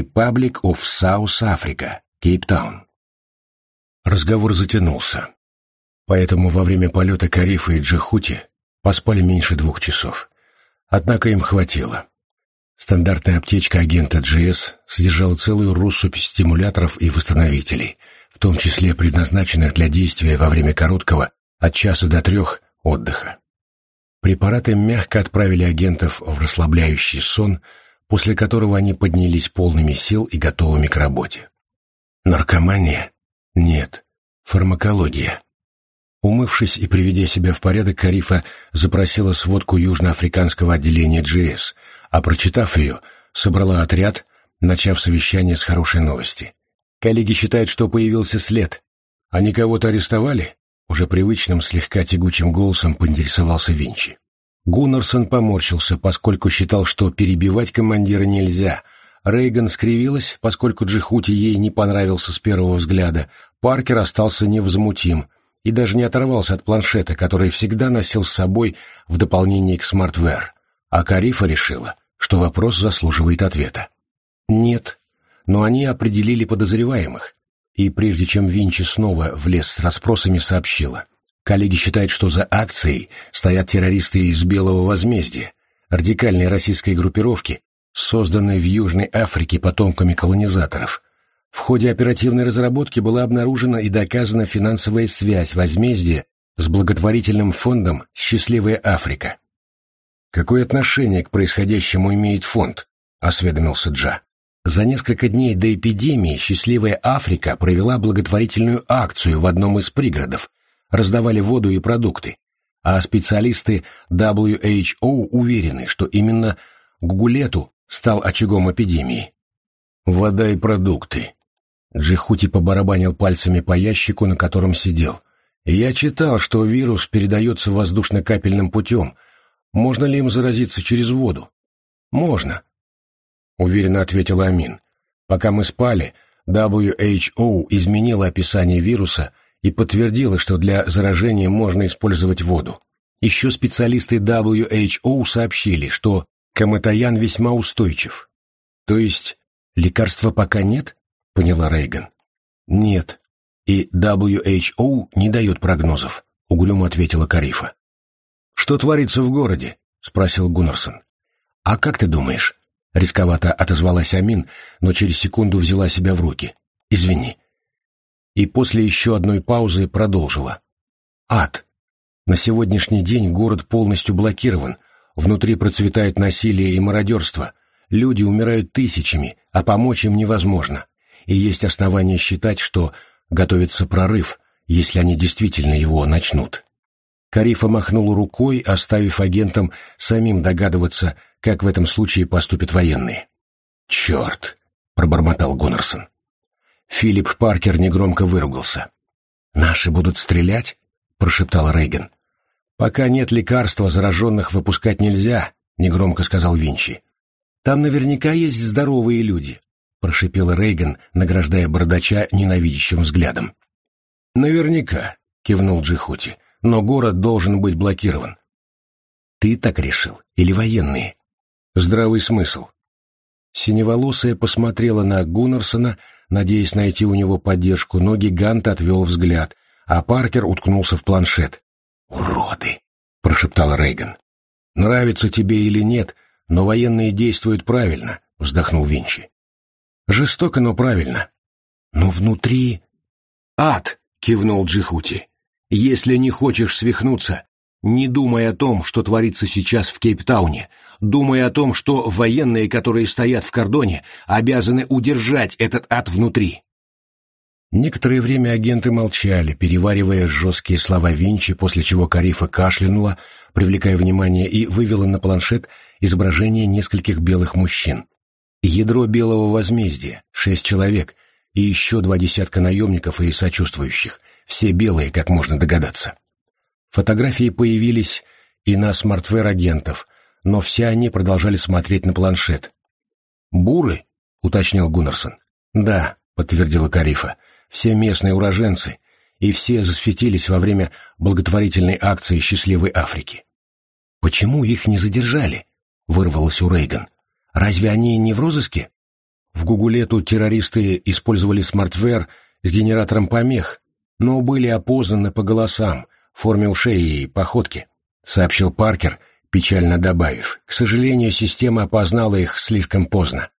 Republic of South Africa, Кейптаун. Разговор затянулся. Поэтому во время полета Карифа и Джихути поспали меньше двух часов. Однако им хватило. Стандартная аптечка агента GS содержала целую россыпь стимуляторов и восстановителей, в том числе предназначенных для действия во время короткого, от часа до трех, отдыха. Препараты мягко отправили агентов в расслабляющий сон, после которого они поднялись полными сил и готовыми к работе. Наркомания? Нет. Фармакология. Умывшись и приведя себя в порядок, Карифа запросила сводку южноафриканского отделения GS, а прочитав ее, собрала отряд, начав совещание с хорошей новости. Коллеги считают, что появился след. Они кого-то арестовали? Уже привычным, слегка тягучим голосом поинтересовался Винчи. Гуннерсон поморщился, поскольку считал, что перебивать командира нельзя. Рейган скривилась, поскольку Джихути ей не понравился с первого взгляда. Паркер остался невозмутим — и даже не оторвался от планшета, который всегда носил с собой в дополнение к смартвер. А Карифа решила, что вопрос заслуживает ответа. Нет, но они определили подозреваемых, и прежде чем Винчи снова влез с расспросами, сообщила. Коллеги считают, что за акцией стоят террористы из Белого возмездия, радикальной российской группировки, созданной в Южной Африке потомками колонизаторов – в ходе оперативной разработки была обнаружена и доказана финансовая связь возмездия с благотворительным фондом «Счастливая Африка». «Какое отношение к происходящему имеет фонд?» — осведомился Джа. За несколько дней до эпидемии «Счастливая Африка» провела благотворительную акцию в одном из пригородов, раздавали воду и продукты, а специалисты WHO уверены, что именно Гугулету стал очагом эпидемии. «Вода и продукты», Джихути побарабанил пальцами по ящику, на котором сидел. «Я читал, что вирус передается воздушно-капельным путем. Можно ли им заразиться через воду?» «Можно», — уверенно ответил Амин. «Пока мы спали, WHO изменила описание вируса и подтвердила, что для заражения можно использовать воду. Еще специалисты WHO сообщили, что каматаян весьма устойчив. То есть лекарства пока нет?» — поняла Рейган. «Нет, и WHO не дает прогнозов», — угрюмо ответила Карифа. «Что творится в городе?» — спросил Гуннерсон. «А как ты думаешь?» — рисковато отозвалась Амин, но через секунду взяла себя в руки. «Извини». И после еще одной паузы продолжила. «Ад. На сегодняшний день город полностью блокирован, внутри процветает насилие и мародерство, люди умирают тысячами, а помочь им невозможно и есть основания считать, что готовится прорыв, если они действительно его начнут. Карифа махнул рукой, оставив агентам самим догадываться, как в этом случае поступят военные. «Черт!» — пробормотал Гуннерсон. Филипп Паркер негромко выругался. «Наши будут стрелять?» — прошептал Рейган. «Пока нет лекарства, зараженных выпускать нельзя», — негромко сказал Винчи. «Там наверняка есть здоровые люди. — прошипел Рейган, награждая бардача ненавидящим взглядом. «Наверняка», — кивнул Джихути, — «но город должен быть блокирован». «Ты так решил? Или военные?» «Здравый смысл». Синеволосая посмотрела на Гуннерсона, надеясь найти у него поддержку, но гигант отвел взгляд, а Паркер уткнулся в планшет. «Уроды!» — прошептал Рейган. «Нравится тебе или нет, но военные действуют правильно», — вздохнул Винчи. Жестоко, но правильно. Но внутри... Ад, кивнул Джихути. Если не хочешь свихнуться, не думай о том, что творится сейчас в Кейптауне. Думай о том, что военные, которые стоят в кордоне, обязаны удержать этот ад внутри. Некоторое время агенты молчали, переваривая жесткие слова Винчи, после чего Карифа кашлянула, привлекая внимание, и вывела на планшет изображение нескольких белых мужчин. Ядро белого возмездия, шесть человек, и еще два десятка наемников и сочувствующих, все белые, как можно догадаться. Фотографии появились и на смартвер агентов, но все они продолжали смотреть на планшет. «Буры?» — уточнил Гуннерсон. «Да», — подтвердила Карифа, — «все местные уроженцы, и все засветились во время благотворительной акции «Счастливой Африки». «Почему их не задержали?» — вырвалось у Рейган. Разве они не в розыске? В Гугулету террористы использовали смартвер с генератором помех, но были опознаны по голосам, форме ушей и походке, сообщил Паркер, печально добавив. К сожалению, система опознала их слишком поздно.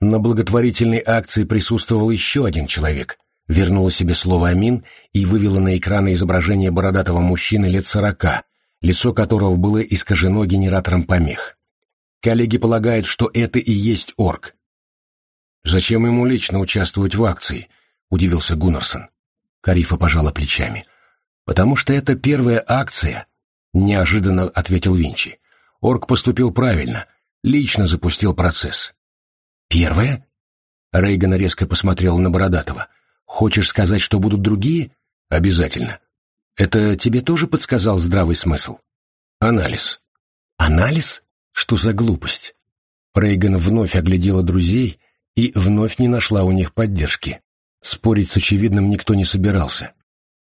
На благотворительной акции присутствовал еще один человек. Вернула себе слово Амин и вывела на экран изображение бородатого мужчины лет сорока, лицо которого было искажено генератором помех. Коллеги полагают, что это и есть орк. «Зачем ему лично участвовать в акции?» — удивился Гуннерсон. Карифа пожала плечами. «Потому что это первая акция», — неожиданно ответил Винчи. «Орк поступил правильно, лично запустил процесс». «Первая?» Рейган резко посмотрел на Бородатого. «Хочешь сказать, что будут другие?» «Обязательно. Это тебе тоже подсказал здравый смысл?» «Анализ». «Анализ? Что за глупость?» Рейган вновь оглядела друзей и вновь не нашла у них поддержки. Спорить с очевидным никто не собирался.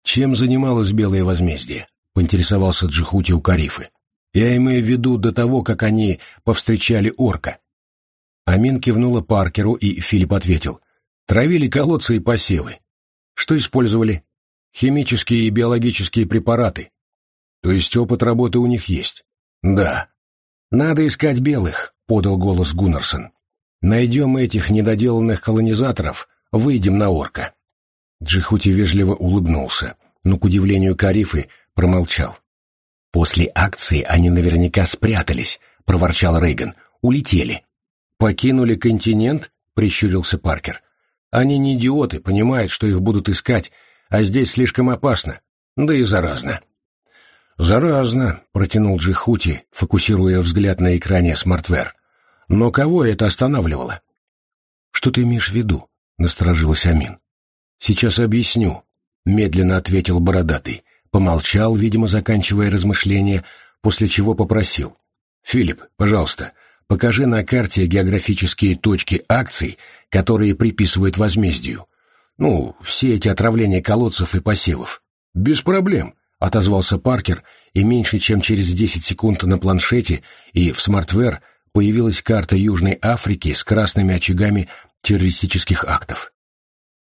«Чем занималось Белое возмездие?» — поинтересовался Джихути у Карифы. «Я имею в виду до того, как они повстречали орка». Амин кивнула Паркеру, и Филипп ответил. «Травили колодцы и посевы. Что использовали? Химические и биологические препараты. То есть опыт работы у них есть?» «Да». «Надо искать белых», — подал голос Гуннерсон. «Найдем этих недоделанных колонизаторов, выйдем на орка». Джихути вежливо улыбнулся, но, к удивлению Карифы, промолчал. «После акции они наверняка спрятались», — проворчал Рейган. «Улетели». «Покинули континент?» — прищурился Паркер. «Они не идиоты, понимают, что их будут искать, а здесь слишком опасно, да и заразно». «Заразно», — протянул Джихути, фокусируя взгляд на экране смартвер. «Но кого это останавливало?» «Что ты имеешь в виду?» — насторожилась Амин. «Сейчас объясню», — медленно ответил Бородатый. Помолчал, видимо, заканчивая размышления, после чего попросил. «Филипп, пожалуйста, Покажи на карте географические точки акций, которые приписывают возмездию. Ну, все эти отравления колодцев и посевов. Без проблем, отозвался Паркер, и меньше чем через 10 секунд на планшете и в смартвер появилась карта Южной Африки с красными очагами террористических актов.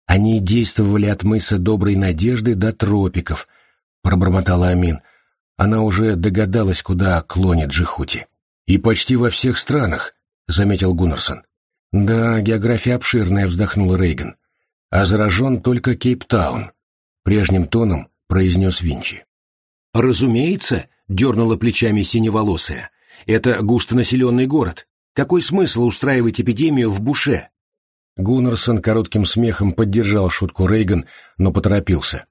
Они действовали от мыса Доброй Надежды до тропиков, пробормотала Амин. Она уже догадалась, куда клонит Джихути. «И почти во всех странах», — заметил Гуннерсон. «Да, география обширная», — вздохнул Рейган. «А заражен только Кейптаун», — прежним тоном произнес Винчи. «Разумеется», — дернула плечами синеволосая, — «это густонаселенный город. Какой смысл устраивать эпидемию в Буше?» Гуннерсон коротким смехом поддержал шутку Рейган, но поторопился.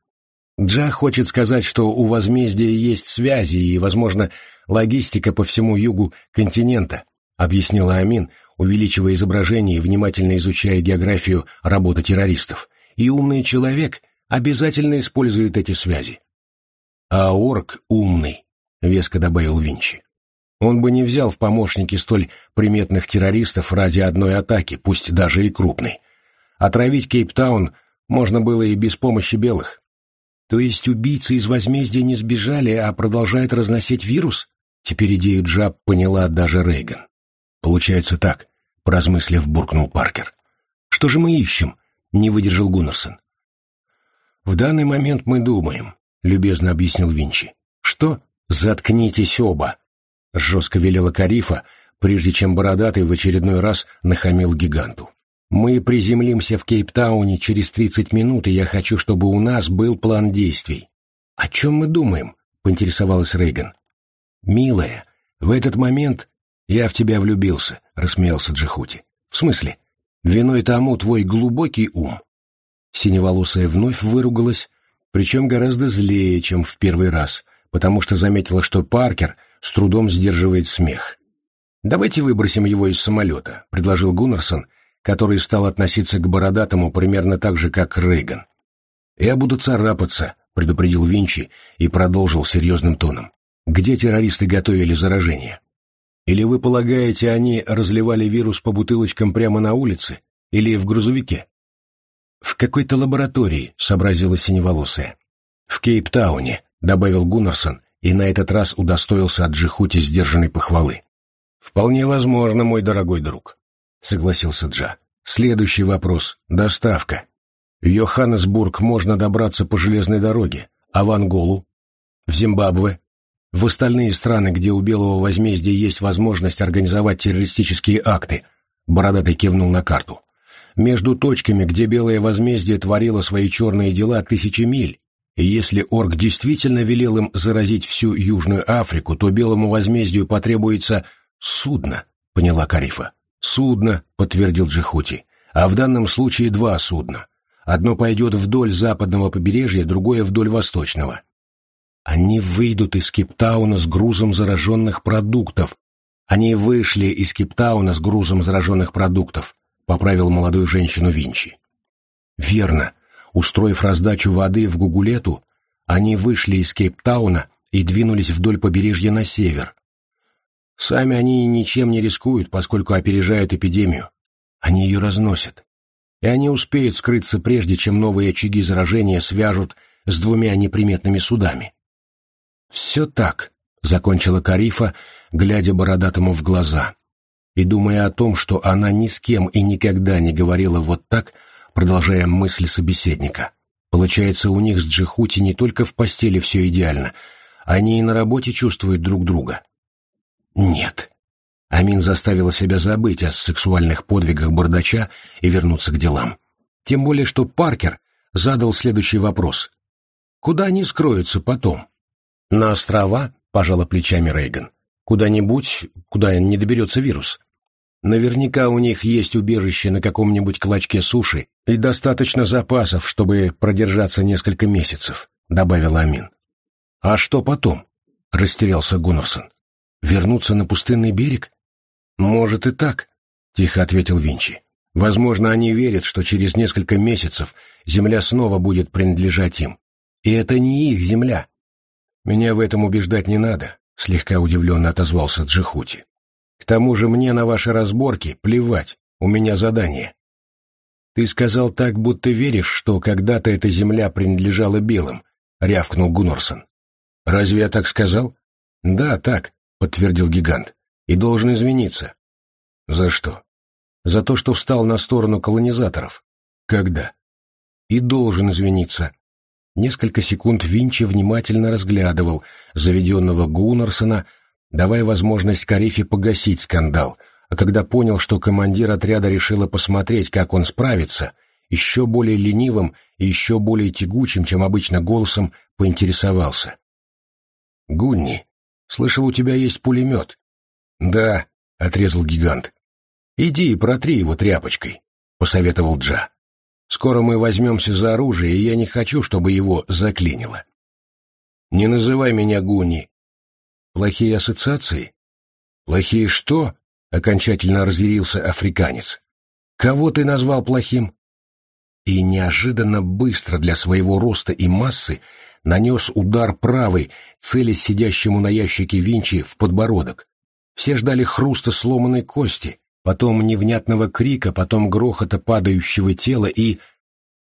Джа хочет сказать, что у возмездия есть связи и, возможно, логистика по всему югу континента, объяснила Амин, увеличивая изображение и внимательно изучая географию работы террористов. И умный человек обязательно использует эти связи. А орк умный, веско добавил Винчи. Он бы не взял в помощники столь приметных террористов ради одной атаки, пусть даже и крупной. Отравить Кейптаун можно было и без помощи белых. То есть убийцы из возмездия не сбежали, а продолжают разносить вирус? Теперь идею Джаб поняла даже Рейган. Получается так, поразмыслив, буркнул Паркер. Что же мы ищем? Не выдержал Гуннерсон. В данный момент мы думаем, любезно объяснил Винчи. Что? Заткнитесь оба! Жестко велела Карифа, прежде чем Бородатый в очередной раз нахамил гиганту. Мы приземлимся в Кейптауне через 30 минут, и я хочу, чтобы у нас был план действий. О чем мы думаем? поинтересовалась Рейган. Милая, в этот момент я в тебя влюбился, рассмеялся Джихути. В смысле? Виной тому твой глубокий ум. Синеволосая вновь выругалась, причем гораздо злее, чем в первый раз, потому что заметила, что Паркер с трудом сдерживает смех. «Давайте выбросим его из самолета», — предложил Гуннерсон, — который стал относиться к Бородатому примерно так же, как Рейган. «Я буду царапаться», — предупредил Винчи и продолжил серьезным тоном. «Где террористы готовили заражение? Или вы полагаете, они разливали вирус по бутылочкам прямо на улице? Или в грузовике?» «В какой-то лаборатории», — сообразила синеволосая. «В Кейптауне», — добавил Гуннерсон, и на этот раз удостоился от Джихути сдержанной похвалы. «Вполне возможно, мой дорогой друг. — согласился Джа. Следующий вопрос. Доставка. В Йоханнесбург можно добраться по железной дороге, а в Анголу? В Зимбабве? В остальные страны, где у Белого возмездия есть возможность организовать террористические акты, Бородатый кивнул на карту. Между точками, где Белое возмездие творило свои черные дела тысячи миль, и если Орк действительно велел им заразить всю Южную Африку, то Белому возмездию потребуется судно, поняла Карифа. Судно, подтвердил Джихути, а в данном случае два судна. Одно пойдет вдоль западного побережья, другое вдоль восточного. Они выйдут из Киптауна с грузом зараженных продуктов. Они вышли из Киптауна с грузом зараженных продуктов, поправил молодую женщину Винчи. Верно. Устроив раздачу воды в Гугулету, они вышли из Кейптауна и двинулись вдоль побережья на север. Сами они ничем не рискуют, поскольку опережают эпидемию. Они ее разносят. И они успеют скрыться прежде, чем новые очаги заражения свяжут с двумя неприметными судами. «Все так», — закончила Карифа, глядя бородатому в глаза. И думая о том, что она ни с кем и никогда не говорила вот так, продолжая мысль собеседника. Получается, у них с Джихути не только в постели все идеально, они и на работе чувствуют друг друга. Нет. Амин заставила себя забыть о сексуальных подвигах бардача и вернуться к делам. Тем более, что Паркер задал следующий вопрос. Куда они скроются потом? На острова, пожала плечами Рейган. Куда-нибудь, куда не доберется вирус. Наверняка у них есть убежище на каком-нибудь клочке суши и достаточно запасов, чтобы продержаться несколько месяцев, добавил Амин. А что потом? Растерялся Гуннерсон. Вернуться на пустынный берег? Может и так, тихо ответил Винчи. Возможно, они верят, что через несколько месяцев земля снова будет принадлежать им. И это не их земля, «Меня в этом убеждать не надо», — слегка удивленно отозвался Джихути. «К тому же мне на ваши разборки плевать, у меня задание». «Ты сказал так, будто веришь, что когда-то эта земля принадлежала белым», — рявкнул Гуннорсон. «Разве я так сказал?» «Да, так», — подтвердил гигант. «И должен извиниться». «За что?» «За то, что встал на сторону колонизаторов». «Когда?» «И должен извиниться», Несколько секунд Винчи внимательно разглядывал заведенного Гуннерсона, давая возможность Карифе погасить скандал, а когда понял, что командир отряда решила посмотреть, как он справится, еще более ленивым и еще более тягучим, чем обычно голосом, поинтересовался. «Гунни, слышал, у тебя есть пулемет?» «Да», — отрезал гигант. «Иди и протри его тряпочкой», — посоветовал Джа. Скоро мы возьмемся за оружие, и я не хочу, чтобы его заклинило. Не называй меня Гуни. Плохие ассоциации? Плохие что? Окончательно разъярился африканец. Кого ты назвал плохим? И неожиданно быстро для своего роста и массы нанес удар правой, целясь сидящему на ящике Винчи в подбородок. Все ждали хруста сломанной кости, потом невнятного крика, потом грохота падающего тела и...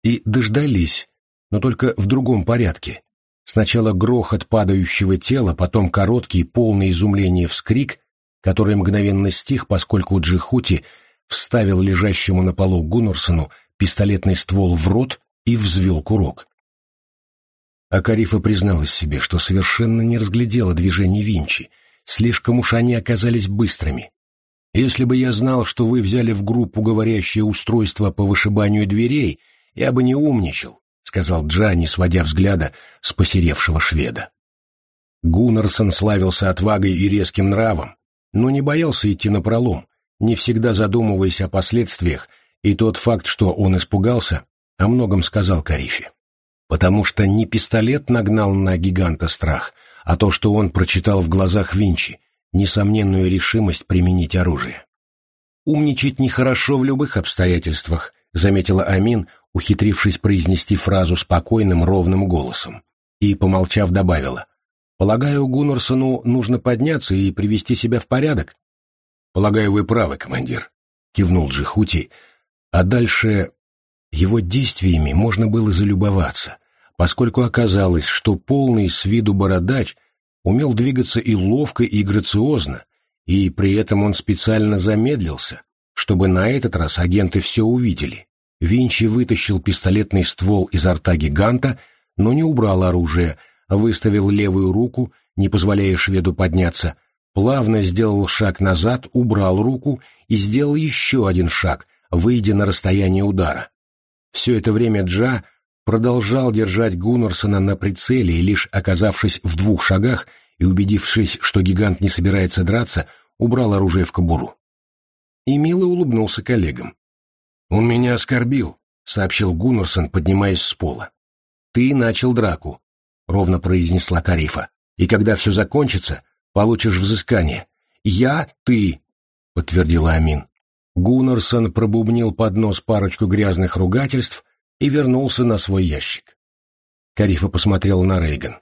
и дождались, но только в другом порядке. Сначала грохот падающего тела, потом короткий, полный изумления вскрик, который мгновенно стих, поскольку Джихути вставил лежащему на полу Гуннорсону пистолетный ствол в рот и взвел курок. А Карифа призналась себе, что совершенно не разглядела движений Винчи, слишком уж они оказались быстрыми. Если бы я знал, что вы взяли в группу говорящее устройство по вышибанию дверей, я бы не умничал, — сказал Джа, сводя взгляда с посеревшего шведа. Гуннерсон славился отвагой и резким нравом, но не боялся идти на пролом, не всегда задумываясь о последствиях, и тот факт, что он испугался, о многом сказал Карифе. Потому что не пистолет нагнал на гиганта страх, а то, что он прочитал в глазах Винчи, несомненную решимость применить оружие. «Умничать нехорошо в любых обстоятельствах», — заметила Амин, ухитрившись произнести фразу спокойным, ровным голосом. И, помолчав, добавила. «Полагаю, Гуннерсону нужно подняться и привести себя в порядок?» «Полагаю, вы правы, командир», — кивнул Джихути, а дальше его действиями можно было залюбоваться, поскольку оказалось, что полный с виду бородач умел двигаться и ловко, и грациозно, и при этом он специально замедлился, чтобы на этот раз агенты все увидели. Винчи вытащил пистолетный ствол изо рта гиганта, но не убрал оружие, выставил левую руку, не позволяя шведу подняться, плавно сделал шаг назад, убрал руку и сделал еще один шаг, выйдя на расстояние удара. Все это время Джа продолжал держать Гуннерсона на прицеле и лишь оказавшись в двух шагах и убедившись, что гигант не собирается драться, убрал оружие в кобуру. И мило улыбнулся коллегам. «Он меня оскорбил», — сообщил Гуннерсон, поднимаясь с пола. «Ты начал драку», — ровно произнесла Карифа. «И когда все закончится, получишь взыскание. Я — ты», — подтвердила Амин. Гуннерсон пробубнил под нос парочку грязных ругательств и вернулся на свой ящик. Карифа посмотрела на Рейган.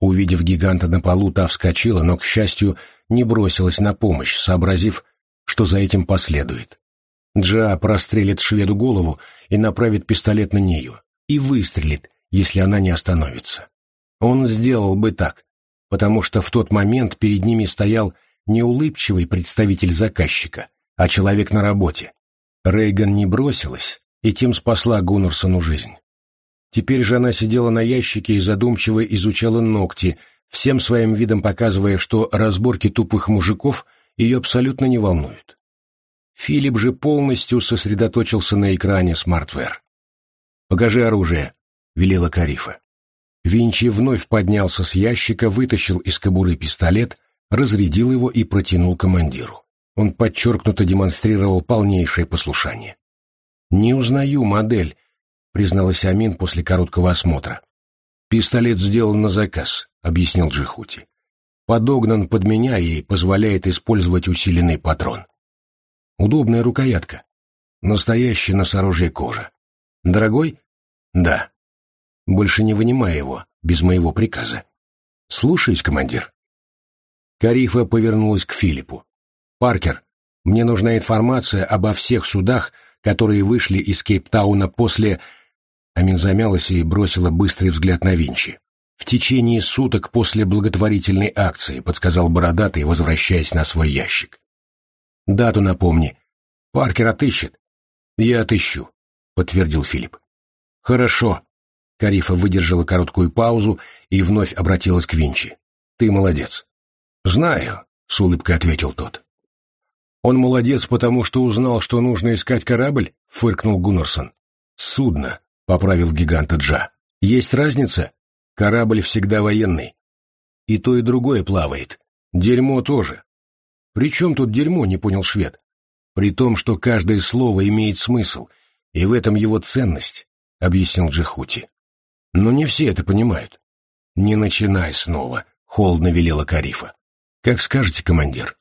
Увидев гиганта на полу, та вскочила, но, к счастью, не бросилась на помощь, сообразив, что за этим последует. Джа прострелит шведу голову и направит пистолет на нее, и выстрелит, если она не остановится. Он сделал бы так, потому что в тот момент перед ними стоял не улыбчивый представитель заказчика, а человек на работе. Рейган не бросилась и тем спасла Гуннерсону жизнь. Теперь же она сидела на ящике и задумчиво изучала ногти, всем своим видом показывая, что разборки тупых мужиков ее абсолютно не волнуют. Филипп же полностью сосредоточился на экране смартвер. «Покажи оружие», — велела Карифа. Винчи вновь поднялся с ящика, вытащил из кобуры пистолет, разрядил его и протянул командиру. Он подчеркнуто демонстрировал полнейшее послушание. «Не узнаю модель», — призналась Амин после короткого осмотра. «Пистолет сделан на заказ», — объяснил Джихути. «Подогнан под меня и позволяет использовать усиленный патрон. Удобная рукоятка. Настоящая носорожья кожа. Дорогой? Да. Больше не вынимай его, без моего приказа. Слушаюсь, командир». Карифа повернулась к Филиппу. «Паркер, мне нужна информация обо всех судах, которые вышли из Кейптауна после...» Амин замялась и бросила быстрый взгляд на Винчи. «В течение суток после благотворительной акции», — подсказал Бородатый, возвращаясь на свой ящик. «Дату напомни. Паркер отыщет». «Я отыщу», — подтвердил Филипп. «Хорошо». Карифа выдержала короткую паузу и вновь обратилась к Винчи. «Ты молодец». «Знаю», — с улыбкой ответил тот. «Он молодец, потому что узнал, что нужно искать корабль?» — фыркнул Гуннерсон. «Судно», — поправил гиганта Джа. «Есть разница? Корабль всегда военный. И то, и другое плавает. Дерьмо тоже». «При чем тут дерьмо?» — не понял швед. «При том, что каждое слово имеет смысл, и в этом его ценность», — объяснил Джихути. «Но не все это понимают». «Не начинай снова», — холодно велела Карифа. «Как скажете, командир».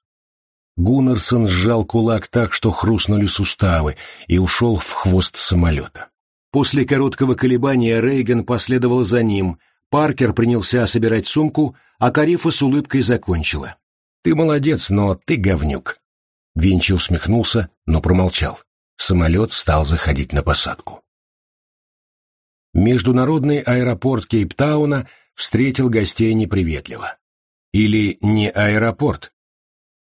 Гуннерсон сжал кулак так, что хрустнули суставы, и ушел в хвост самолета. После короткого колебания Рейган последовал за ним, Паркер принялся собирать сумку, а Карифа с улыбкой закончила. «Ты молодец, но ты говнюк». Винчи усмехнулся, но промолчал. Самолет стал заходить на посадку. Международный аэропорт Кейптауна встретил гостей неприветливо. Или не аэропорт,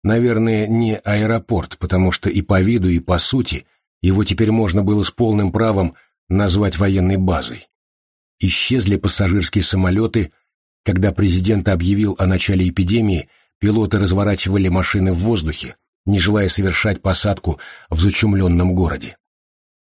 Наверное, не аэропорт, потому что и по виду, и по сути его теперь можно было с полным правом назвать военной базой. Исчезли пассажирские самолеты, когда президент объявил о начале эпидемии, пилоты разворачивали машины в воздухе, не желая совершать посадку в зачумленном городе.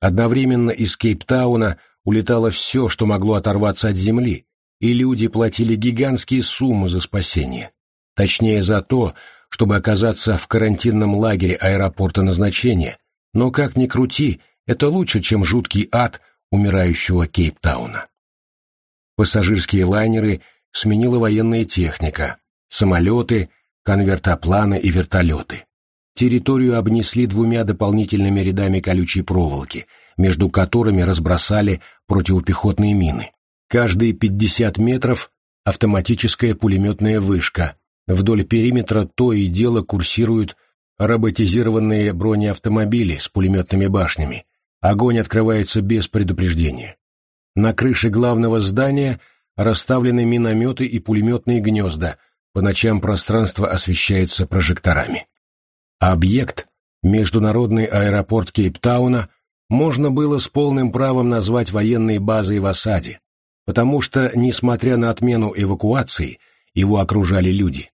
Одновременно из Кейптауна улетало все, что могло оторваться от земли, и люди платили гигантские суммы за спасение. Точнее, за то, чтобы оказаться в карантинном лагере аэропорта назначения, но как ни крути, это лучше, чем жуткий ад умирающего Кейптауна. Пассажирские лайнеры сменила военная техника, самолеты, конвертопланы и вертолеты. Территорию обнесли двумя дополнительными рядами колючей проволоки, между которыми разбросали противопехотные мины. Каждые 50 метров автоматическая пулеметная вышка, Вдоль периметра то и дело курсируют роботизированные бронеавтомобили с пулеметными башнями. Огонь открывается без предупреждения. На крыше главного здания расставлены минометы и пулеметные гнезда, по ночам пространство освещается прожекторами. Объект Международный аэропорт Кейптауна можно было с полным правом назвать военной базой в осаде, потому что, несмотря на отмену эвакуации, его окружали люди,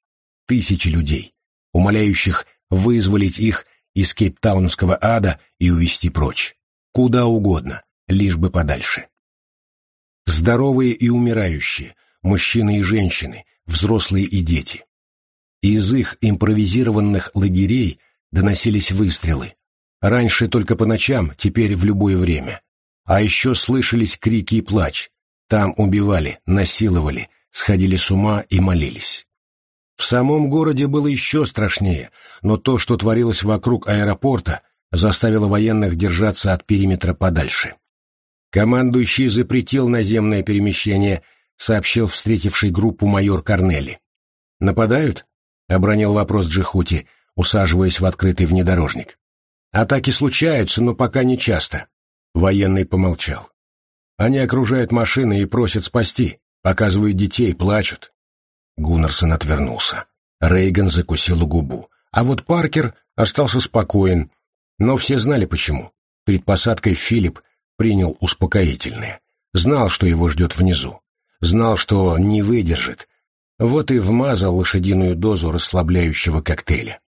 тысячи людей, умоляющих вызволить их из кейптаунского ада и увезти прочь, куда угодно, лишь бы подальше. Здоровые и умирающие, мужчины и женщины, взрослые и дети. Из их импровизированных лагерей доносились выстрелы. Раньше только по ночам, теперь в любое время. А еще слышались крики и плач. Там убивали, насиловали, сходили с ума и молились. В самом городе было еще страшнее, но то, что творилось вокруг аэропорта, заставило военных держаться от периметра подальше. Командующий запретил наземное перемещение, сообщил встретивший группу майор Корнели. «Нападают?» — обронил вопрос Джихути, усаживаясь в открытый внедорожник. «Атаки случаются, но пока не часто». Военный помолчал. «Они окружают машины и просят спасти, показывают детей, плачут. Гуннерсон отвернулся. Рейган закусил губу. А вот Паркер остался спокоен, но все знали почему. Перед посадкой Филипп принял успокоительное. Знал, что его ждет внизу. Знал, что не выдержит. Вот и вмазал лошадиную дозу расслабляющего коктейля.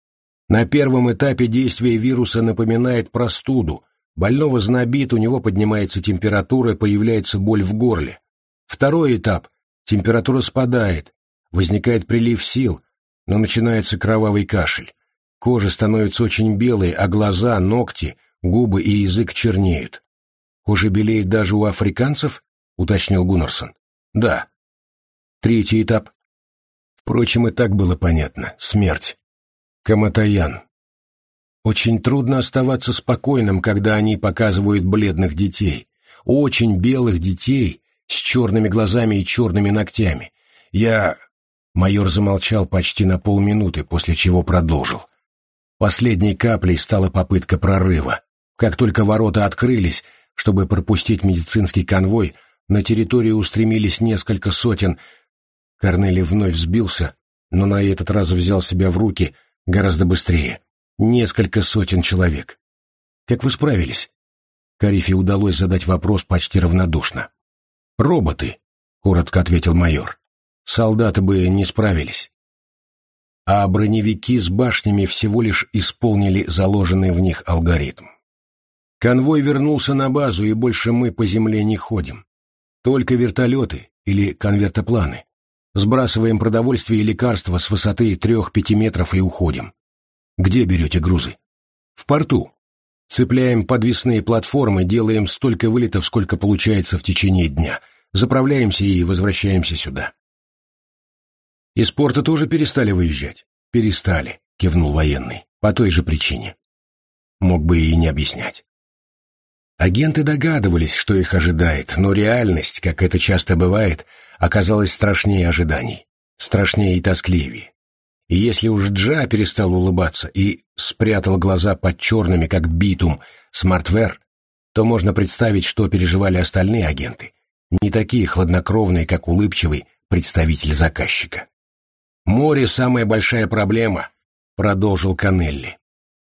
На первом этапе действие вируса напоминает простуду. Больного знобит, у него поднимается температура, появляется боль в горле. Второй этап – температура спадает, возникает прилив сил, но начинается кровавый кашель. Кожа становится очень белой, а глаза, ногти, губы и язык чернеют. Кожа белеет даже у африканцев? уточнил Гуннерсон. Да. Третий этап. Впрочем, и так было понятно. Смерть. Каматаян. Очень трудно оставаться спокойным, когда они показывают бледных детей. Очень белых детей с черными глазами и черными ногтями. Я... Майор замолчал почти на полминуты, после чего продолжил. Последней каплей стала попытка прорыва. Как только ворота открылись, чтобы пропустить медицинский конвой, на территорию устремились несколько сотен. Корнели вновь взбился, но на этот раз взял себя в руки гораздо быстрее. Несколько сотен человек. Как вы справились? Карифе удалось задать вопрос почти равнодушно. «Роботы», — коротко ответил майор солдаты бы не справились. А броневики с башнями всего лишь исполнили заложенный в них алгоритм. Конвой вернулся на базу, и больше мы по земле не ходим. Только вертолеты или конвертопланы. Сбрасываем продовольствие и лекарства с высоты трех-пяти метров и уходим. Где берете грузы? В порту. Цепляем подвесные платформы, делаем столько вылетов, сколько получается в течение дня. Заправляемся и возвращаемся сюда. Из порта тоже перестали выезжать? Перестали, кивнул военный, по той же причине. Мог бы и не объяснять. Агенты догадывались, что их ожидает, но реальность, как это часто бывает, оказалась страшнее ожиданий, страшнее и тоскливее. И если уж Джа перестал улыбаться и спрятал глаза под черными, как битум, смартвер, то можно представить, что переживали остальные агенты, не такие хладнокровные, как улыбчивый представитель заказчика. «Море — самая большая проблема», — продолжил Канелли.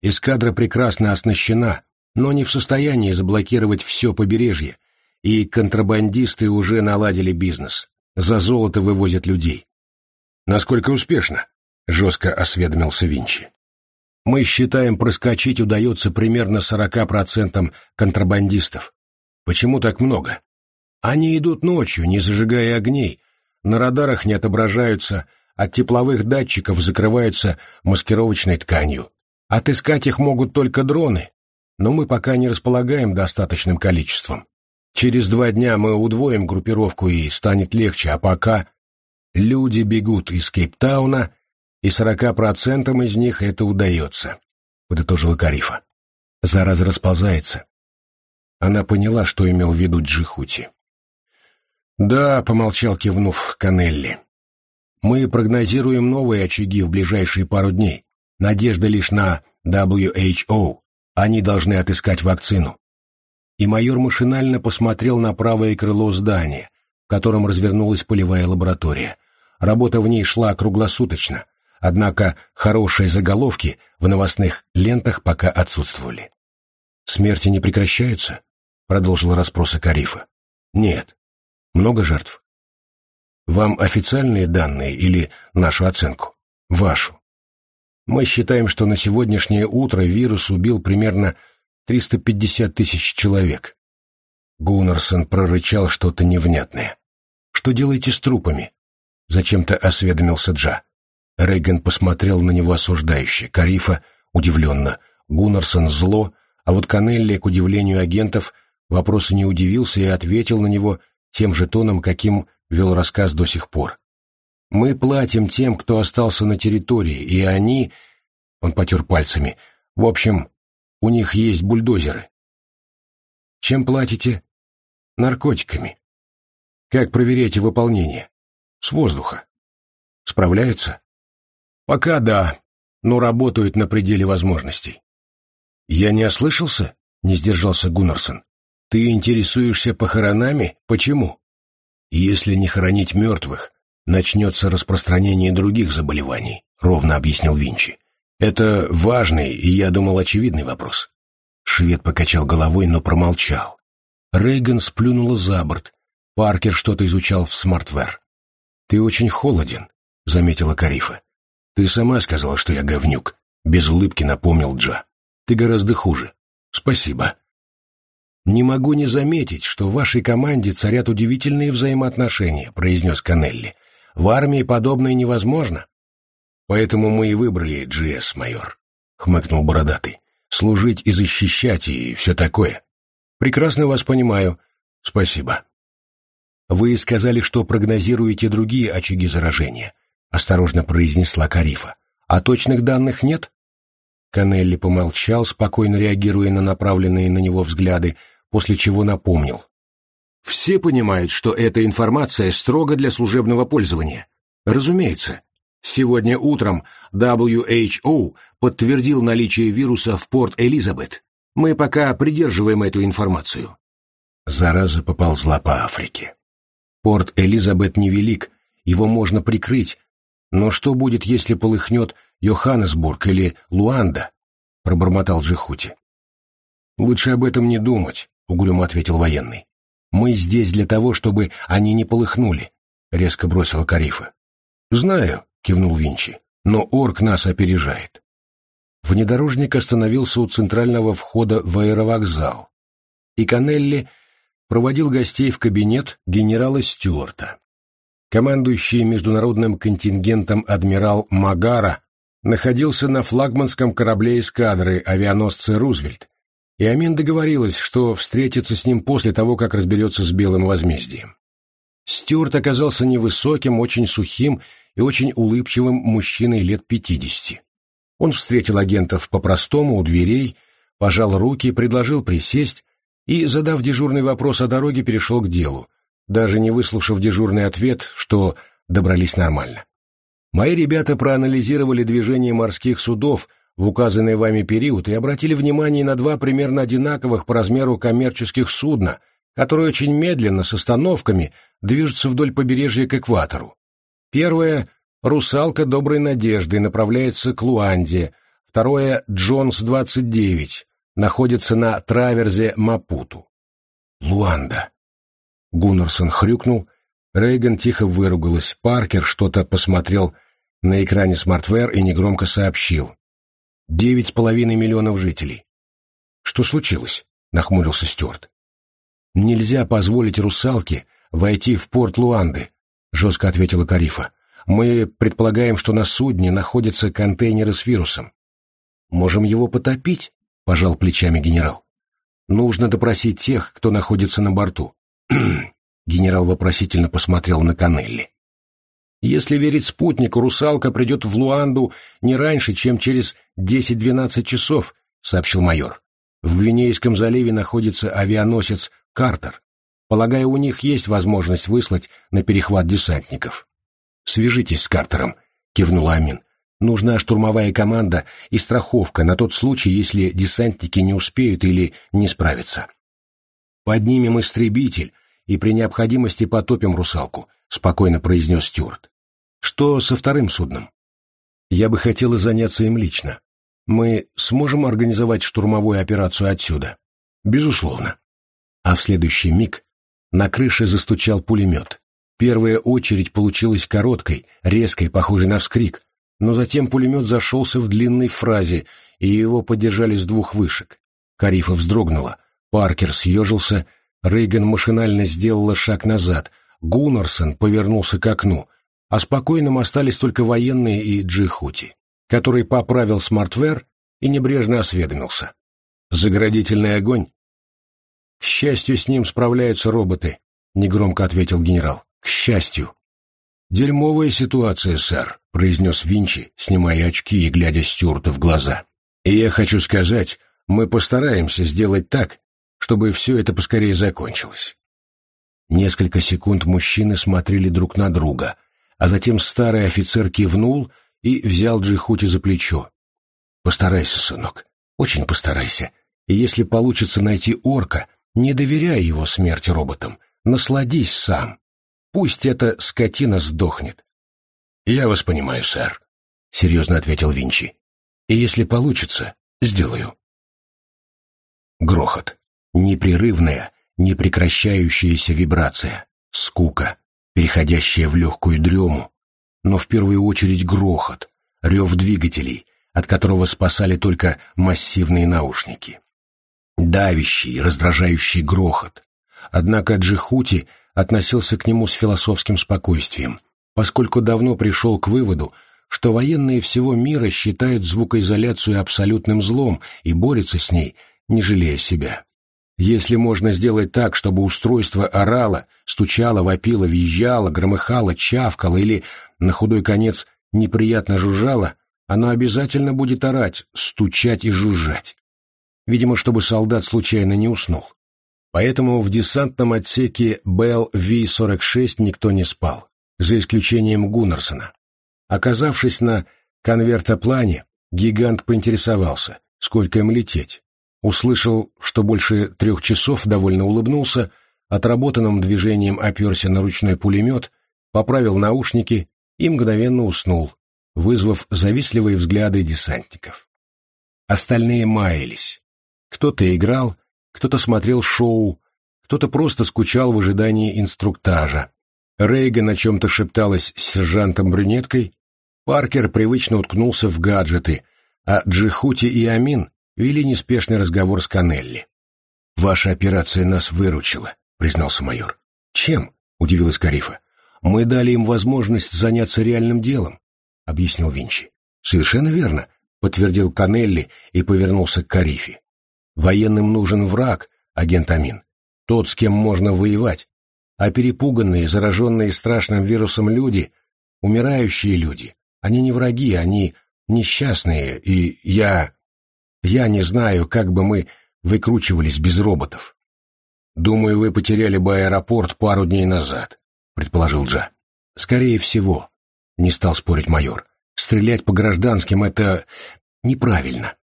«Эскадра прекрасно оснащена, но не в состоянии заблокировать все побережье, и контрабандисты уже наладили бизнес. За золото вывозят людей». «Насколько успешно?» — жестко осведомился Винчи. «Мы считаем, проскочить удается примерно 40% контрабандистов. Почему так много? Они идут ночью, не зажигая огней, на радарах не отображаются, от тепловых датчиков закрываются маскировочной тканью. Отыскать их могут только дроны, но мы пока не располагаем достаточным количеством. Через два дня мы удвоим группировку и станет легче, а пока люди бегут из Кейптауна, и сорока процентам из них это удается, — подытожила Карифа. Зараза расползается. Она поняла, что имел в виду Джихути. «Да», — помолчал, кивнув Канелли. Мы прогнозируем новые очаги в ближайшие пару дней. Надежда лишь на WHO. Они должны отыскать вакцину. И майор машинально посмотрел на правое крыло здания, в котором развернулась полевая лаборатория. Работа в ней шла круглосуточно. однако хорошие заголовки в новостных лентах пока отсутствовали. «Смерти не прекращаются?» — продолжил расспросы Карифа. «Нет. Много жертв?» «Вам официальные данные или нашу оценку?» «Вашу. Мы считаем, что на сегодняшнее утро вирус убил примерно 350 тысяч человек». Гуннерсон прорычал что-то невнятное. «Что делаете с трупами?» — зачем-то осведомился Джа. Рейган посмотрел на него осуждающе, Карифа удивленно, Гуннерсон зло, а вот Канелли, к удивлению агентов, вопроса не удивился и ответил на него тем же тоном, каким вел рассказ до сих пор. «Мы платим тем, кто остался на территории, и они...» Он потер пальцами. «В общем, у них есть бульдозеры». «Чем платите?» «Наркотиками». «Как проверяете выполнение?» «С воздуха». «Справляются?» «Пока да, но работают на пределе возможностей». «Я не ослышался?» — не сдержался Гуннерсон. «Ты интересуешься похоронами? Почему?» «Если не хоронить мертвых, начнется распространение других заболеваний», — ровно объяснил Винчи. «Это важный и, я думал, очевидный вопрос». Швед покачал головой, но промолчал. Рейган сплюнула за борт. Паркер что-то изучал в смартвер. «Ты очень холоден», — заметила Карифа. «Ты сама сказала, что я говнюк», — без улыбки напомнил Джа. «Ты гораздо хуже. Спасибо». «Не могу не заметить, что в вашей команде царят удивительные взаимоотношения», — произнес Канелли. «В армии подобное невозможно». «Поэтому мы и выбрали GS, майор», — хмыкнул Бородатый. «Служить и защищать, и все такое». «Прекрасно вас понимаю. Спасибо». «Вы сказали, что прогнозируете другие очаги заражения», — осторожно произнесла Карифа. «А точных данных нет?» Канелли помолчал, спокойно реагируя на направленные на него взгляды, после чего напомнил. «Все понимают, что эта информация строго для служебного пользования. Разумеется. Сегодня утром WHO подтвердил наличие вируса в порт Элизабет. Мы пока придерживаем эту информацию». Зараза поползла по Африке. Порт Элизабет невелик, его можно прикрыть, но что будет, если полыхнет Йоханнесбург или Луанда? Пробормотал Джихути. Лучше об этом не думать, угрюмо ответил военный. Мы здесь для того, чтобы они не полыхнули, резко бросила Карифа. Знаю, кивнул Винчи, но орк нас опережает. Внедорожник остановился у центрального входа в аэровокзал, и Канелли проводил гостей в кабинет генерала Стюарта. Командующий международным контингентом адмирал Магара находился на флагманском корабле эскадры авианосца «Рузвельт», и Амин договорилась, что встретится с ним после того, как разберется с Белым возмездием. Стюарт оказался невысоким, очень сухим и очень улыбчивым мужчиной лет пятидесяти. Он встретил агентов по-простому у дверей, пожал руки, предложил присесть, и, задав дежурный вопрос о дороге, перешел к делу, даже не выслушав дежурный ответ, что добрались нормально. Мои ребята проанализировали движение морских судов в указанный вами период и обратили внимание на два примерно одинаковых по размеру коммерческих судна, которые очень медленно, с остановками, движутся вдоль побережья к экватору. Первое — «Русалка доброй надежды» направляется к Луанде, второе — «Джонс-29», находится на траверзе Мапуту. Луанда. Гуннерсон хрюкнул, Рейган тихо выругалась, Паркер что-то посмотрел на экране смартвер и негромко сообщил. Девять с половиной миллионов жителей. Что случилось? Нахмурился Стюарт. Нельзя позволить русалке войти в порт Луанды, жестко ответила Карифа. Мы предполагаем, что на судне находятся контейнеры с вирусом. Можем его потопить? — пожал плечами генерал. «Нужно допросить тех, кто находится на борту». Генерал вопросительно посмотрел на Канелли. «Если верить спутнику, русалка придет в Луанду не раньше, чем через 10-12 часов», — сообщил майор. «В Гвинейском заливе находится авианосец «Картер». Полагаю, у них есть возможность выслать на перехват десантников». «Свяжитесь с Картером», — кивнул Амин. Нужна штурмовая команда и страховка на тот случай, если десантники не успеют или не справятся. «Поднимем истребитель и при необходимости потопим русалку», — спокойно произнес Стюарт. «Что со вторым судном?» Я бы хотела заняться им лично. Мы сможем организовать штурмовую операцию отсюда? Безусловно. А в следующий миг на крыше застучал пулемет. Первая очередь получилась короткой, резкой, похожей на вскрик, но затем пулемет зашелся в длинной фразе, и его поддержали с двух вышек. Карифа вздрогнула, Паркер съежился, Рейган машинально сделала шаг назад, Гуннарсон повернулся к окну, а спокойным остались только военные и Джихути, который поправил смартвер и небрежно осведомился. «Заградительный огонь?» «К счастью, с ним справляются роботы», — негромко ответил генерал. «К счастью». «Дерьмовая ситуация, сэр», — произнес Винчи, снимая очки и глядя Стюарту в глаза. «И я хочу сказать, мы постараемся сделать так, чтобы все это поскорее закончилось». Несколько секунд мужчины смотрели друг на друга, а затем старый офицер кивнул и взял Джихути за плечо. «Постарайся, сынок, очень постарайся, и если получится найти орка, не доверяй его смерти роботам, насладись сам. Пусть эта скотина сдохнет». «Я вас понимаю, сэр», — серьезно ответил Винчи. «И если получится, сделаю». Грохот. Непрерывная, непрекращающаяся вибрация, скука, переходящая в легкую дрему, но в первую очередь грохот, рев двигателей, от которого спасали только массивные наушники. Давящий, раздражающий грохот. Однако Джихути относился к нему с философским спокойствием, поскольку давно пришел к выводу, что военные всего мира считают звукоизоляцию абсолютным злом и борются с ней, не жалея себя. Если можно сделать так, чтобы устройство орало, стучало, вопило, визжало, громыхало, чавкало или, на худой конец, неприятно жужжало, оно обязательно будет орать, стучать и жужжать. Видимо, чтобы солдат случайно не уснул. Поэтому в десантном отсеке Белл Ви-46 никто не спал, за исключением Гуннерсона. Оказавшись на конвертоплане, гигант поинтересовался, сколько им лететь. Услышал, что больше трех часов, довольно улыбнулся, отработанным движением оперся на ручной пулемет, поправил наушники и мгновенно уснул, вызвав завистливые взгляды десантников. Остальные маялись. Кто-то играл, кто-то смотрел шоу, кто-то просто скучал в ожидании инструктажа. Рейган о чем-то шепталась с сержантом-брюнеткой, Паркер привычно уткнулся в гаджеты, а Джихути и Амин вели неспешный разговор с Канелли. «Ваша операция нас выручила», — признался майор. «Чем?» — удивилась Карифа. «Мы дали им возможность заняться реальным делом», — объяснил Винчи. «Совершенно верно», — подтвердил Канелли и повернулся к Карифе. «Военным нужен враг, агент Амин, тот, с кем можно воевать, а перепуганные, зараженные страшным вирусом люди, умирающие люди, они не враги, они несчастные, и я...» Я не знаю, как бы мы выкручивались без роботов. Думаю, вы потеряли бы аэропорт пару дней назад, предположил Джа. Скорее всего, не стал спорить майор. Стрелять по гражданским — это неправильно.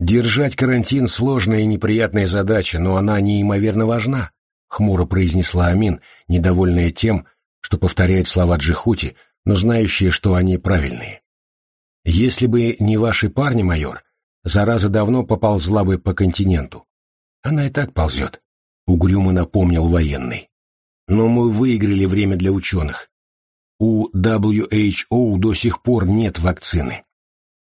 Держать карантин — сложная и неприятная задача, но она неимоверно важна, — хмуро произнесла Амин, недовольная тем, что повторяет слова Джихути, но знающая, что они правильные. Если бы не ваши парни, майор, зараза давно поползла бы по континенту. Она и так ползет, — угрюмо напомнил военный. Но мы выиграли время для ученых. У WHO до сих пор нет вакцины.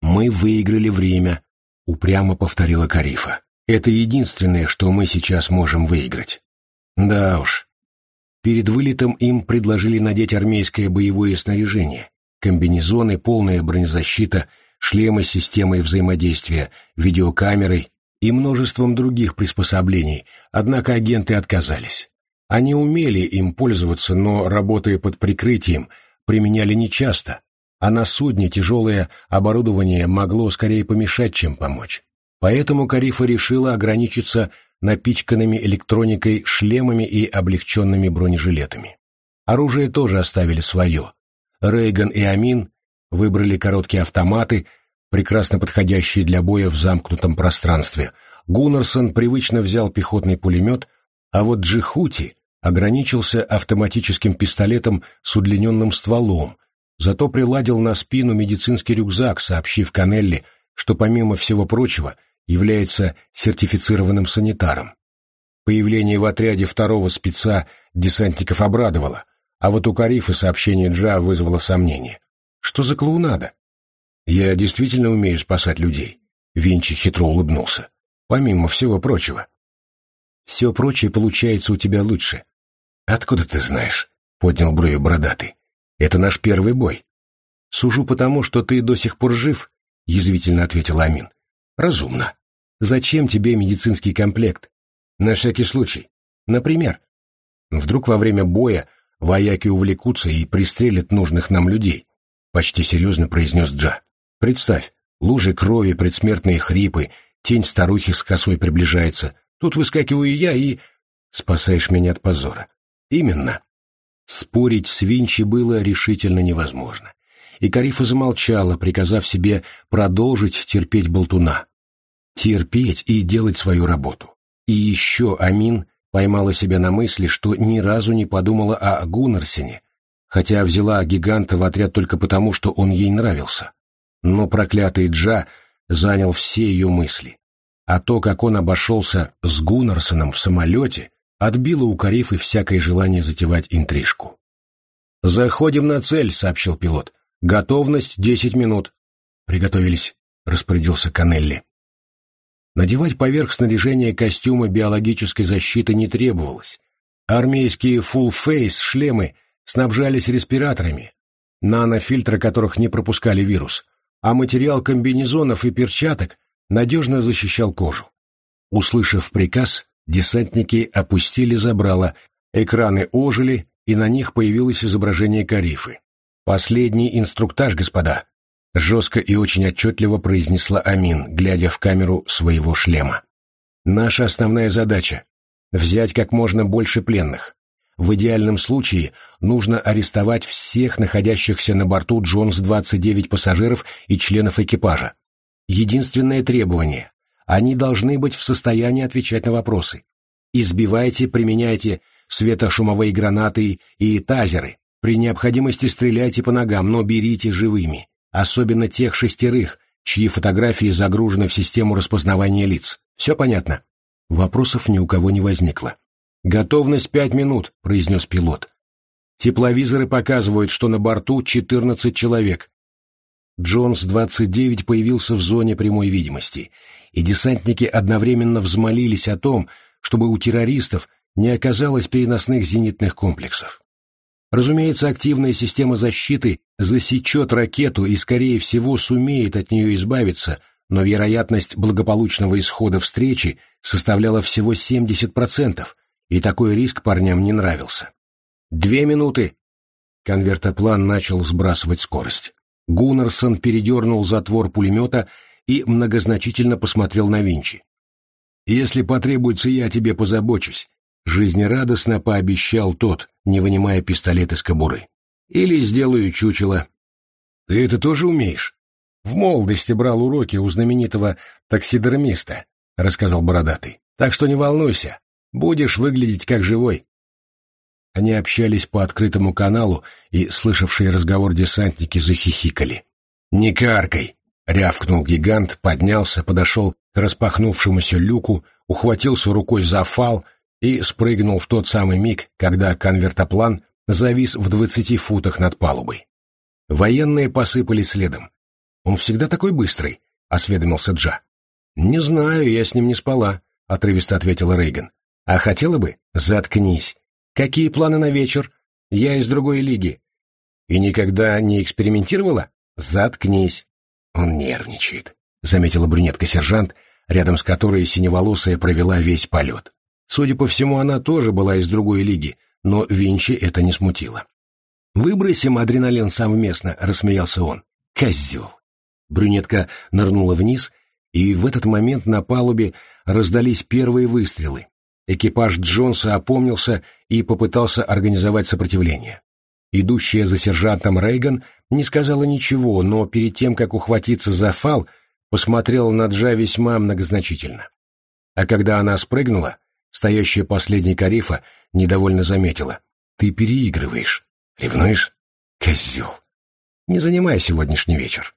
Мы выиграли время, — упрямо повторила Карифа. Это единственное, что мы сейчас можем выиграть. Да уж. Перед вылетом им предложили надеть армейское боевое снаряжение, комбинезоны, полная бронезащита — шлемы с системой взаимодействия, видеокамерой и множеством других приспособлений, однако агенты отказались. Они умели им пользоваться, но, работая под прикрытием, применяли нечасто, а на судне тяжелое оборудование могло скорее помешать, чем помочь. Поэтому Карифа решила ограничиться напичканными электроникой шлемами и облегченными бронежилетами. Оружие тоже оставили свое. Рейган и Амин выбрали короткие автоматы, прекрасно подходящие для боя в замкнутом пространстве. Гуннерсон привычно взял пехотный пулемет, а вот Джихути ограничился автоматическим пистолетом с удлиненным стволом, зато приладил на спину медицинский рюкзак, сообщив Канелли, что помимо всего прочего является сертифицированным санитаром. Появление в отряде второго спеца десантников обрадовало, а вот у Карифа сообщение Джа вызвало сомнение. Что за клоунада? Я действительно умею спасать людей. Винчи хитро улыбнулся. Помимо всего прочего. Все прочее получается у тебя лучше. Откуда ты знаешь? Поднял брови бородатый. Это наш первый бой. Сужу потому, что ты до сих пор жив, язвительно ответил Амин. Разумно. Зачем тебе медицинский комплект? На всякий случай. Например, вдруг во время боя вояки увлекутся и пристрелят нужных нам людей, почти серьезно произнес Джа. Представь, лужи крови, предсмертные хрипы, тень старухи с косой приближается. Тут выскакиваю я и... Спасаешь меня от позора. Именно. Спорить с Винчи было решительно невозможно. И Карифа замолчала, приказав себе продолжить терпеть болтуна. Терпеть и делать свою работу. И еще Амин поймала себя на мысли, что ни разу не подумала о Гуннерсене, хотя взяла гиганта в отряд только потому, что он ей нравился. Но проклятый Джа занял все ее мысли. А то, как он обошелся с Гуннерсоном в самолете, отбило у Карифы всякое желание затевать интрижку. «Заходим на цель», — сообщил пилот. «Готовность десять минут». «Приготовились», — распорядился Канелли. Надевать поверх снаряжения костюмы биологической защиты не требовалось. Армейские full-face шлемы снабжались респираторами, нанофильтры которых не пропускали вирус, а материал комбинезонов и перчаток надежно защищал кожу. Услышав приказ, десантники опустили забрала, экраны ожили, и на них появилось изображение Карифы. «Последний инструктаж, господа», — жестко и очень отчетливо произнесла Амин, глядя в камеру своего шлема. «Наша основная задача — взять как можно больше пленных. В идеальном случае нужно арестовать всех находящихся на борту Джонс-29 пассажиров и членов экипажа. Единственное требование – они должны быть в состоянии отвечать на вопросы. Избивайте, применяйте светошумовые гранаты и тазеры. При необходимости стреляйте по ногам, но берите живыми. Особенно тех шестерых, чьи фотографии загружены в систему распознавания лиц. Все понятно? Вопросов ни у кого не возникло. «Готовность пять минут», — произнес пилот. «Тепловизоры показывают, что на борту 14 человек». Джонс-29 появился в зоне прямой видимости, и десантники одновременно взмолились о том, чтобы у террористов не оказалось переносных зенитных комплексов. Разумеется, активная система защиты засечет ракету и, скорее всего, сумеет от нее избавиться, но вероятность благополучного исхода встречи составляла всего 70%, и такой риск парням не нравился. «Две минуты!» Конвертоплан начал сбрасывать скорость. Гуннерсон передернул затвор пулемета и многозначительно посмотрел на Винчи. «Если потребуется, я тебе позабочусь», — жизнерадостно пообещал тот, не вынимая пистолет из кобуры. «Или сделаю чучело». «Ты это тоже умеешь?» «В молодости брал уроки у знаменитого таксидермиста», — рассказал Бородатый. «Так что не волнуйся, Будешь выглядеть как живой. Они общались по открытому каналу, и слышавшие разговор десантники захихикали. «Не каркай!» — рявкнул гигант, поднялся, подошел к распахнувшемуся люку, ухватился рукой за фал и спрыгнул в тот самый миг, когда конвертоплан завис в двадцати футах над палубой. Военные посыпались следом. «Он всегда такой быстрый?» — осведомился Джа. «Не знаю, я с ним не спала», — отрывисто ответила Рейган. А хотела бы? Заткнись. Какие планы на вечер? Я из другой лиги. И никогда не экспериментировала? Заткнись. Он нервничает, заметила брюнетка-сержант, рядом с которой синеволосая провела весь полет. Судя по всему, она тоже была из другой лиги, но Винчи это не смутило. «Выбросим адреналин совместно», — рассмеялся он. «Козел!» Брюнетка нырнула вниз, и в этот момент на палубе раздались первые выстрелы, Экипаж Джонса опомнился и попытался организовать сопротивление. Идущая за сержантом Рейган не сказала ничего, но перед тем, как ухватиться за фал, посмотрела на Джа весьма многозначительно. А когда она спрыгнула, стоящая последней Карифа недовольно заметила. «Ты переигрываешь. Ревнуешь? Козел!» Не занимай сегодняшний вечер.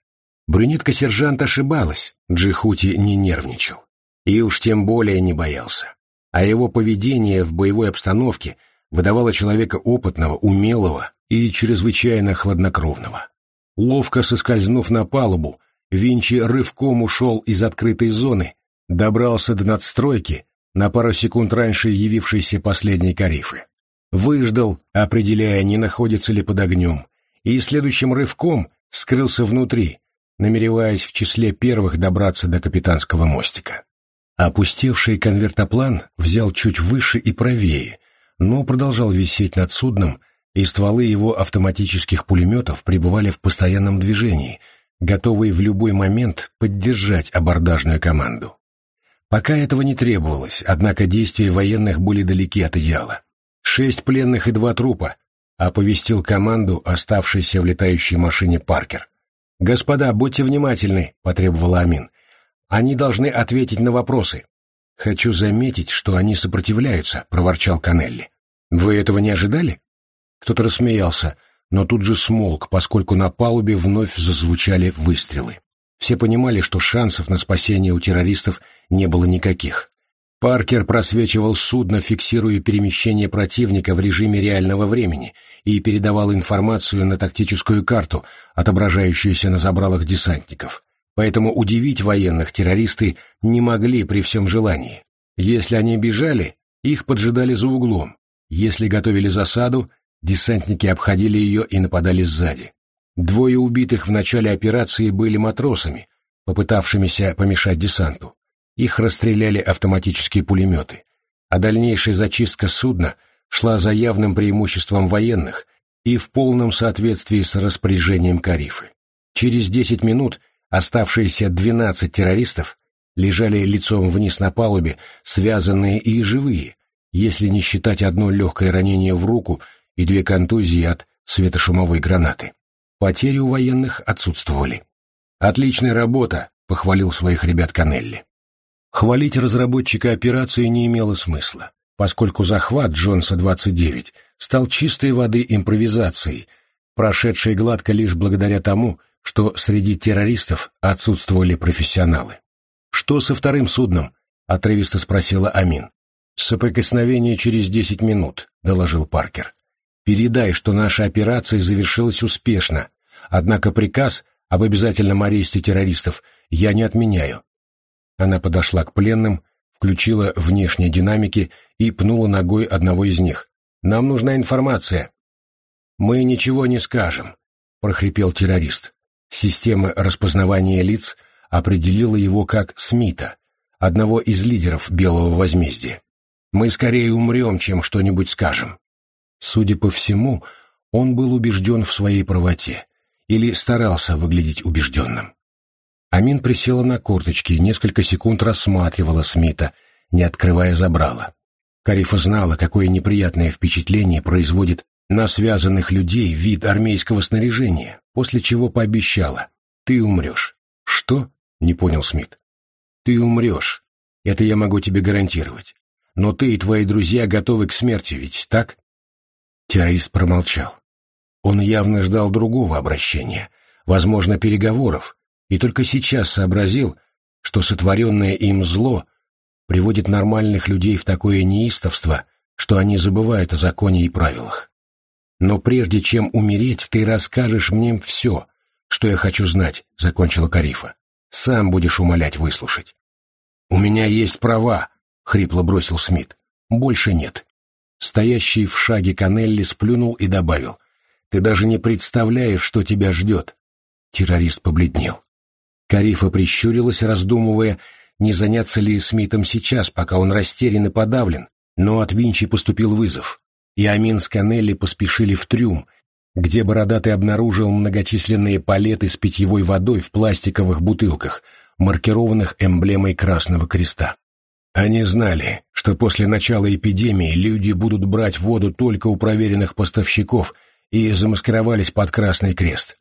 Брюнетка-сержант ошибалась, Джихути не нервничал. И уж тем более не боялся. А его поведение в боевой обстановке выдавало человека опытного, умелого и чрезвычайно хладнокровного. Ловко соскользнув на палубу, Винчи рывком ушел из открытой зоны, добрался до надстройки, на пару секунд раньше явившейся последней карифы. Выждал, определяя, не находится ли под огнем, и следующим рывком скрылся внутри, намереваясь в числе первых добраться до капитанского мостика. Опустевший конвертоплан взял чуть выше и правее, но продолжал висеть над судном, и стволы его автоматических пулеметов пребывали в постоянном движении, готовые в любой момент поддержать абордажную команду. Пока этого не требовалось, однако действия военных были далеки от идеала. Шесть пленных и два трупа, оповестил команду оставшийся в летающей машине Паркер. «Господа, будьте внимательны», — потребовал Амин. «Они должны ответить на вопросы». «Хочу заметить, что они сопротивляются», — проворчал Канелли. «Вы этого не ожидали?» Кто-то рассмеялся, но тут же смолк, поскольку на палубе вновь зазвучали выстрелы. Все понимали, что шансов на спасение у террористов не было никаких. Паркер просвечивал судно, фиксируя перемещение противника в режиме реального времени, и передавал информацию на тактическую карту, отображающуюся на забралах десантников. Поэтому удивить военных террористы не могли при всем желании. Если они бежали, их поджидали за углом. Если готовили засаду, десантники обходили ее и нападали сзади. Двое убитых в начале операции были матросами, попытавшимися помешать десанту. Их расстреляли автоматические пулеметы, а дальнейшая зачистка судна шла за явным преимуществом военных и в полном соответствии с распоряжением Карифы. Через 10 минут оставшиеся 12 террористов лежали лицом вниз на палубе, связанные и живые, если не считать одно легкое ранение в руку и две контузии от светошумовой гранаты. Потери у военных отсутствовали. «Отличная работа», — похвалил своих ребят Канелли. Хвалить разработчика операции не имело смысла, поскольку захват Джонса-29 стал чистой воды импровизацией, прошедшей гладко лишь благодаря тому, что среди террористов отсутствовали профессионалы. «Что со вторым судном?» — отрывисто спросила Амин. «Соприкосновение через десять минут», — доложил Паркер. Передай, что наша операция завершилась успешно, однако приказ об обязательном аресте террористов я не отменяю. Она подошла к пленным, включила внешние динамики и пнула ногой одного из них. «Нам нужна информация». «Мы ничего не скажем», — прохрипел террорист. Система распознавания лиц определила его как Смита, одного из лидеров Белого возмездия. «Мы скорее умрем, чем что-нибудь скажем». Судя по всему, он был убежден в своей правоте или старался выглядеть убежденным. Амин присела на корточки и несколько секунд рассматривала Смита, не открывая забрала. Карифа знала, какое неприятное впечатление производит на связанных людей вид армейского снаряжения, после чего пообещала «Ты умрешь». «Что?» — не понял Смит. «Ты умрешь. Это я могу тебе гарантировать. Но ты и твои друзья готовы к смерти, ведь так?» Террорист промолчал. Он явно ждал другого обращения, возможно, переговоров, и только сейчас сообразил, что сотворенное им зло приводит нормальных людей в такое неистовство, что они забывают о законе и правилах. «Но прежде чем умереть, ты расскажешь мне все, что я хочу знать», — закончила Карифа. «Сам будешь умолять выслушать». «У меня есть права», — хрипло бросил Смит. «Больше нет». Стоящий в шаге Канелли сплюнул и добавил. «Ты даже не представляешь, что тебя ждет». Террорист побледнел. Карифа прищурилась, раздумывая, не заняться ли Смитом сейчас, пока он растерян и подавлен, но от Винчи поступил вызов, и Амин с Канелли поспешили в трюм, где Бородатый обнаружил многочисленные палеты с питьевой водой в пластиковых бутылках, маркированных эмблемой Красного Креста. Они знали, что после начала эпидемии люди будут брать воду только у проверенных поставщиков и замаскировались под Красный Крест.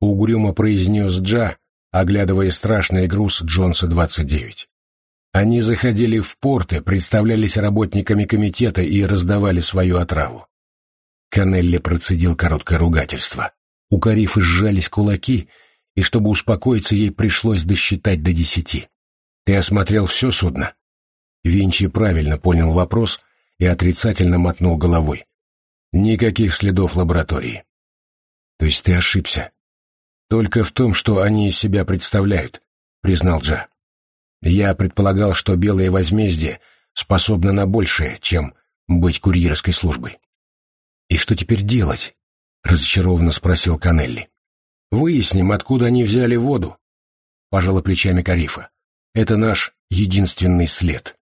Угрюмо произнес Джа, оглядывая страшный груз Джонса-29. Они заходили в порты, представлялись работниками комитета и раздавали свою отраву. Канелли процедил короткое ругательство. У Карифы сжались кулаки, и чтобы успокоиться, ей пришлось досчитать до десяти. «Ты осмотрел все судно?» Винчи правильно понял вопрос и отрицательно мотнул головой. «Никаких следов лаборатории». «То есть ты ошибся?» «Только в том, что они из себя представляют», — признал Джа. «Я предполагал, что белое возмездие способно на большее, чем быть курьерской службой». «И что теперь делать?» — разочарованно спросил Канелли. «Выясним, откуда они взяли воду», — пожала плечами Карифа. «Это наш единственный след».